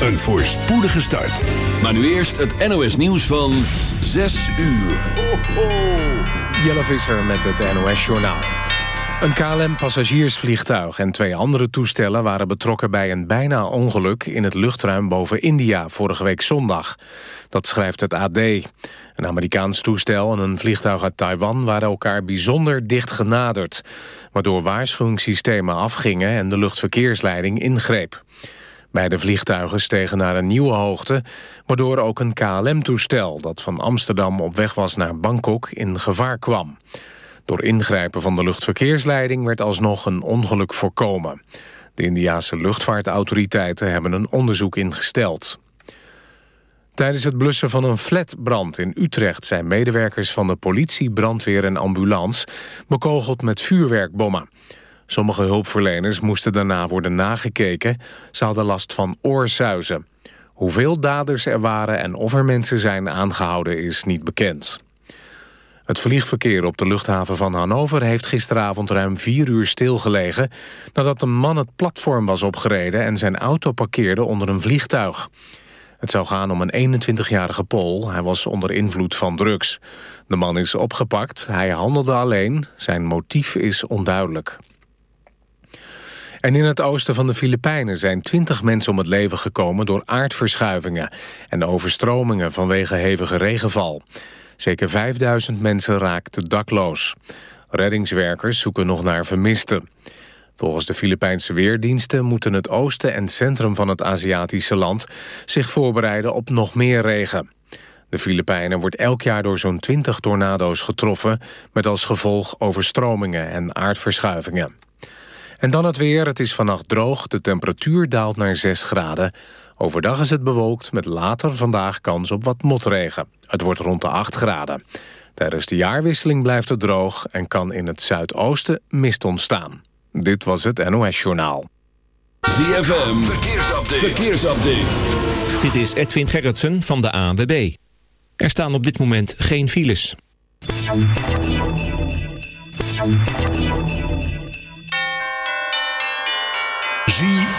Een voorspoedige start. Maar nu eerst het NOS nieuws van 6 uur. Ho, ho. Jelle Visser met het NOS Journaal. Een KLM-passagiersvliegtuig en twee andere toestellen... waren betrokken bij een bijna ongeluk in het luchtruim boven India... vorige week zondag. Dat schrijft het AD. Een Amerikaans toestel en een vliegtuig uit Taiwan... waren elkaar bijzonder dicht genaderd... waardoor waarschuwingssystemen afgingen... en de luchtverkeersleiding ingreep. Beide vliegtuigen stegen naar een nieuwe hoogte... waardoor ook een KLM-toestel dat van Amsterdam op weg was naar Bangkok... in gevaar kwam. Door ingrijpen van de luchtverkeersleiding werd alsnog een ongeluk voorkomen. De Indiase luchtvaartautoriteiten hebben een onderzoek ingesteld. Tijdens het blussen van een flatbrand in Utrecht... zijn medewerkers van de politie, brandweer en ambulance... bekogeld met vuurwerkbommen. Sommige hulpverleners moesten daarna worden nagekeken. Ze hadden last van oorzuizen. Hoeveel daders er waren en of er mensen zijn aangehouden is niet bekend. Het vliegverkeer op de luchthaven van Hannover heeft gisteravond ruim vier uur stilgelegen... nadat een man het platform was opgereden en zijn auto parkeerde onder een vliegtuig. Het zou gaan om een 21-jarige Pool. Hij was onder invloed van drugs. De man is opgepakt. Hij handelde alleen. Zijn motief is onduidelijk. En in het oosten van de Filipijnen zijn 20 mensen om het leven gekomen... door aardverschuivingen en overstromingen vanwege hevige regenval. Zeker 5000 mensen raakten dakloos. Reddingswerkers zoeken nog naar vermisten. Volgens de Filipijnse weerdiensten moeten het oosten en centrum van het Aziatische land zich voorbereiden op nog meer regen. De Filipijnen wordt elk jaar door zo'n 20 tornado's getroffen... met als gevolg overstromingen en aardverschuivingen. En dan het weer. Het is vannacht droog. De temperatuur daalt naar 6 graden. Overdag is het bewolkt met later vandaag kans op wat motregen. Het wordt rond de 8 graden. Tijdens de jaarwisseling blijft het droog en kan in het zuidoosten mist ontstaan. Dit was het NOS Journaal. ZFM, verkeersupdate. verkeersupdate. Dit is Edwin Gerritsen van de ANWB. Er staan op dit moment geen files.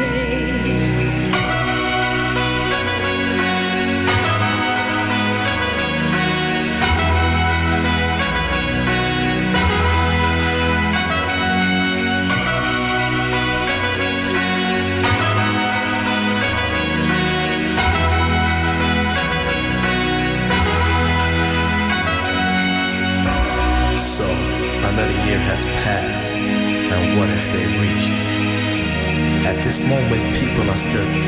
Place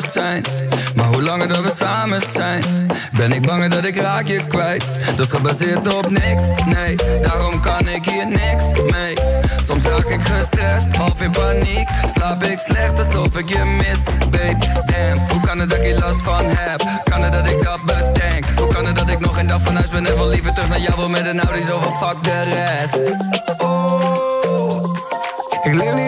Zijn. Maar hoe langer dat we samen zijn Ben ik banger dat ik raak je kwijt. Dus gebaseerd op niks, nee. Daarom kan ik hier niks mee. Soms raak ik gestrest, half in paniek. Slaap ik slecht alsof ik je mis Babe, damn, hoe kan het dat ik hier last van heb? Kan het dat ik dat bedenk? Hoe kan het dat ik nog een dag van huis ben En wel liever terug naar jou wil met een Audi Zo van fuck de rest? Oh, ik leef niet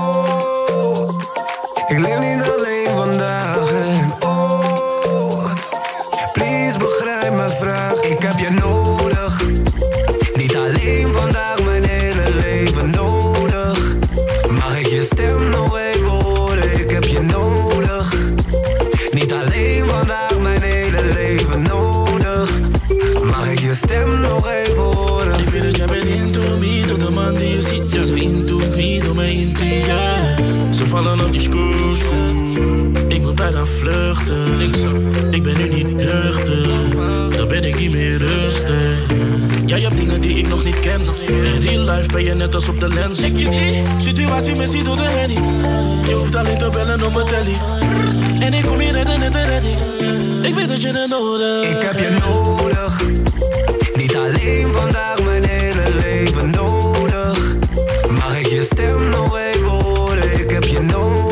Ik leef niet alleen vandaag life ben je net als op de lens. Ik je die situatie missie door de handy, je hoeft alleen te bellen op mijn telly. En ik kom hier redden net de redding, ik weet dat je het nodig Ik heb je nodig, niet alleen vandaag, mijn hele leven nodig. Mag ik je stem nog even horen? Ik heb je nodig,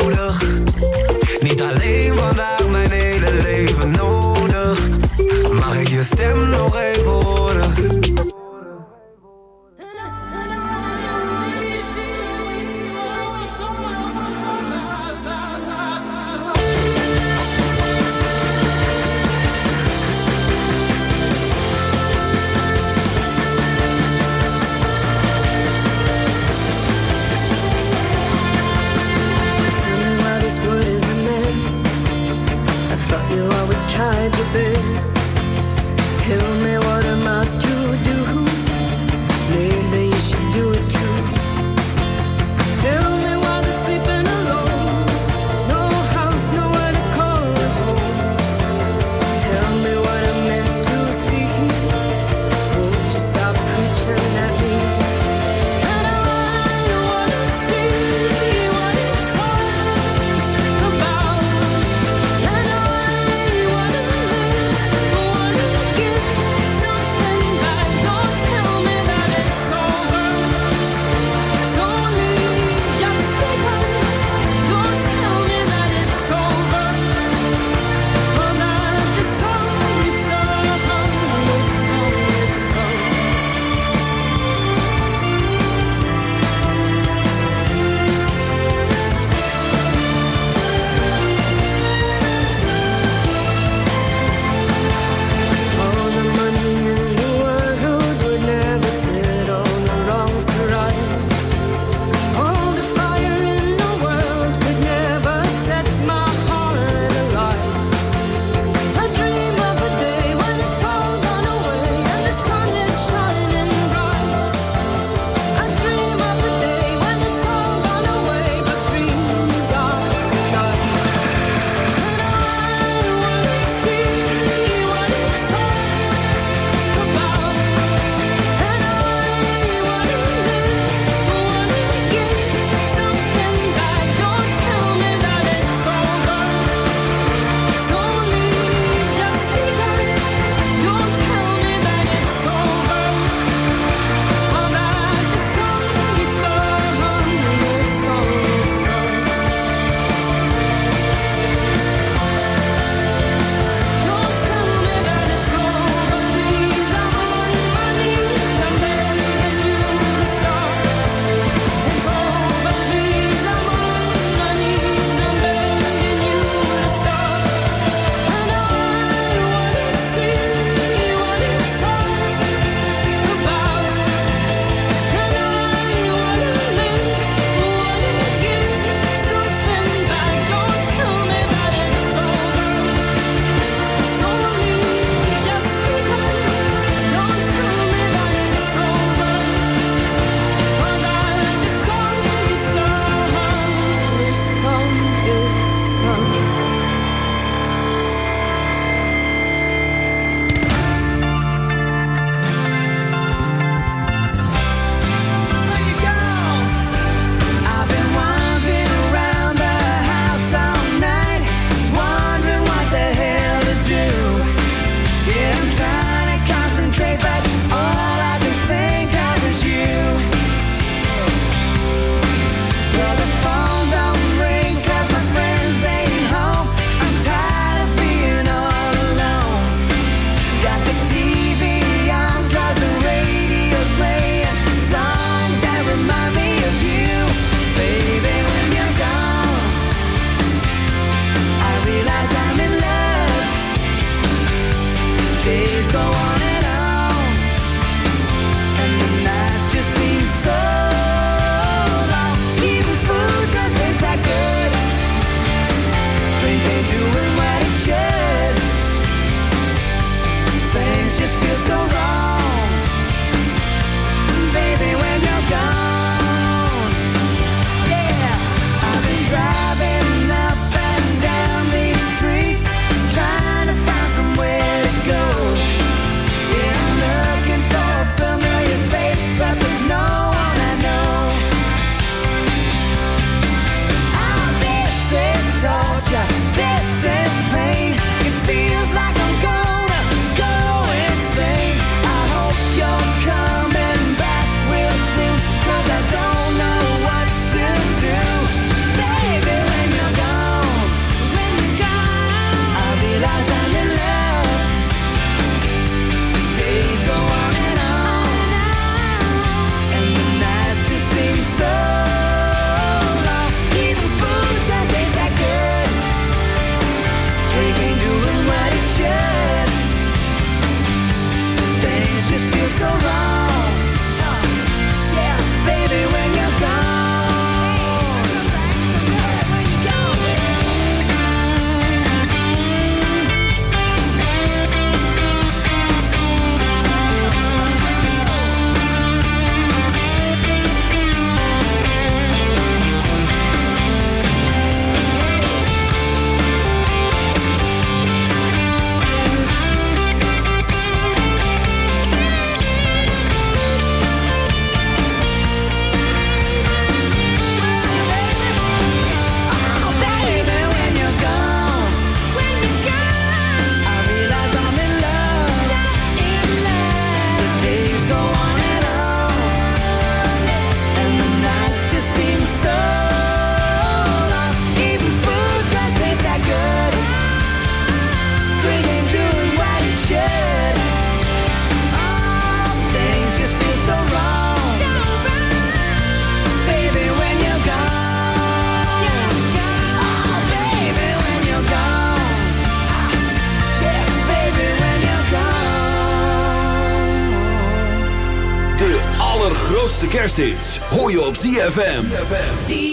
hoor je op ZFM. ZFM.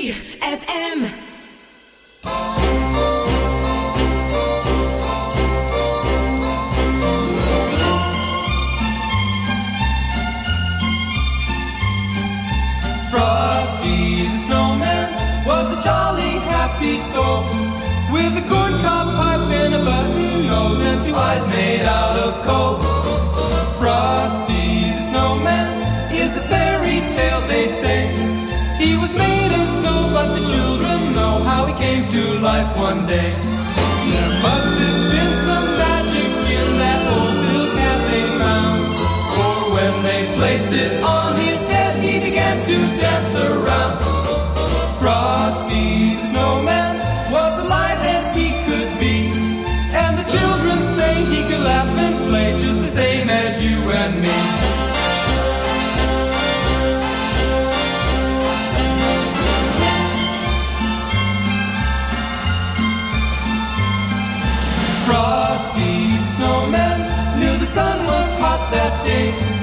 alguém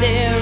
there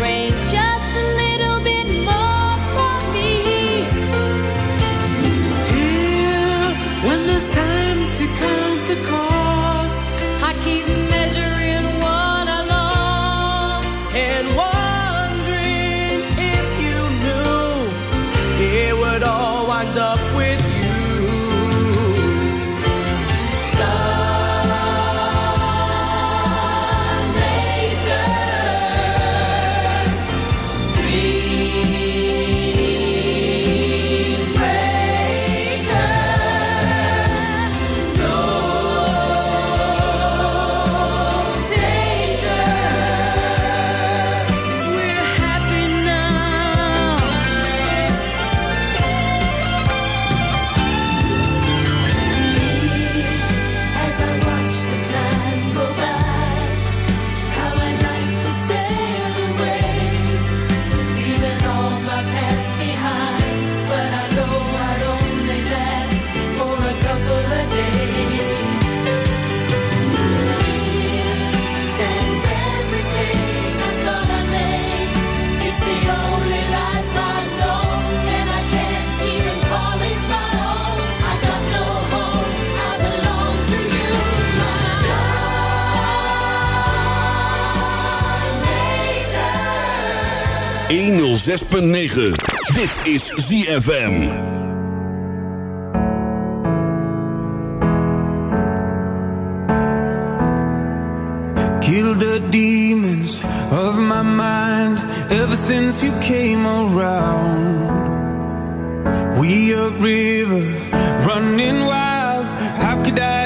106.9. Dit is ZFM. Kill the demons of my mind Ever since you came around We are river running wild How could I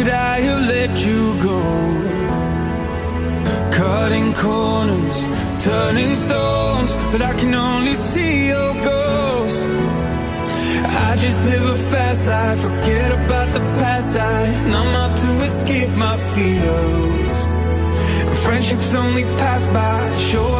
could I have let you go? Cutting corners, turning stones, but I can only see your ghost. I just live a fast life, forget about the past. I numb out to escape my fears. Friendships only pass by, sure.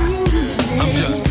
I'm just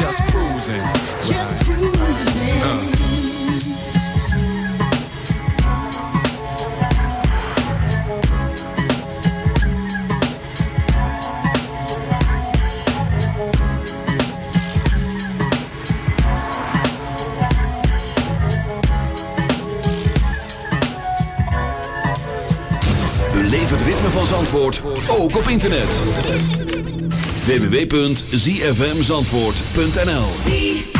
Just cruising. Just cruising. Uh. Beleef het ritme van Zandvoort, ook op internet. www.zfmzandvoort.nl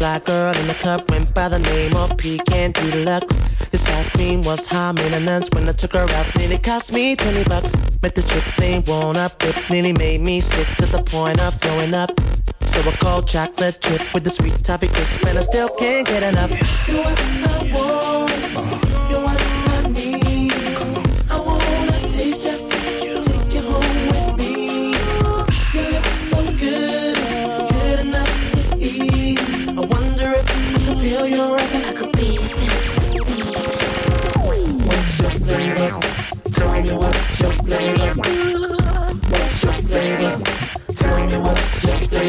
Black girl in the club, went by the name of Pecan Deluxe. This ice cream was high maintenance when I took her out, nearly cost me 20 bucks. Met the chick thing, won't up, it nearly made me sick to the point of throwing up. So I called chocolate chip with the sweet toffee crisp, and I still can't get enough. You what I want,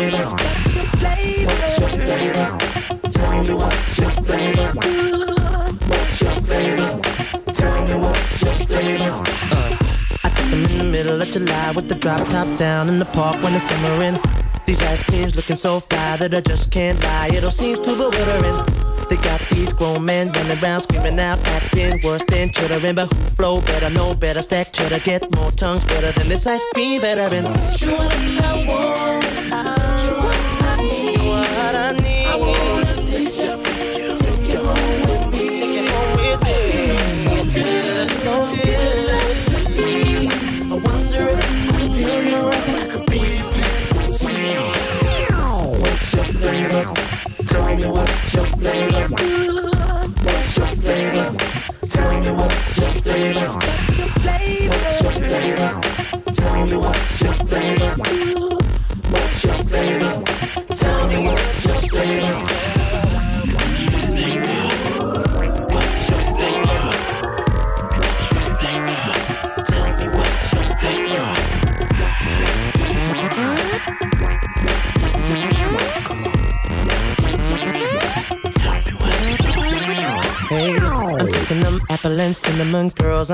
what's your flavor? What's your flavor? Tell me what's your flavor? What's your flavor? Tell me what's your flavor? I took in the middle of July with the drop top down in the park when it's simmering. These ice creams looking so fly that I just can't lie. It all seems too bewildering. They got these grown men running around screaming out, acting worse than chittering. But who flow better, know better, stack cheddar, get more tongues better than this ice cream veteran. You want, you